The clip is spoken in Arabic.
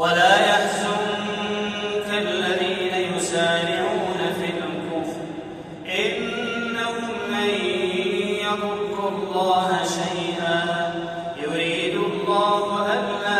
ولا يحزنك الذين يسارعون في الكفر. إنهم الله شيئا. يريد الله أن لا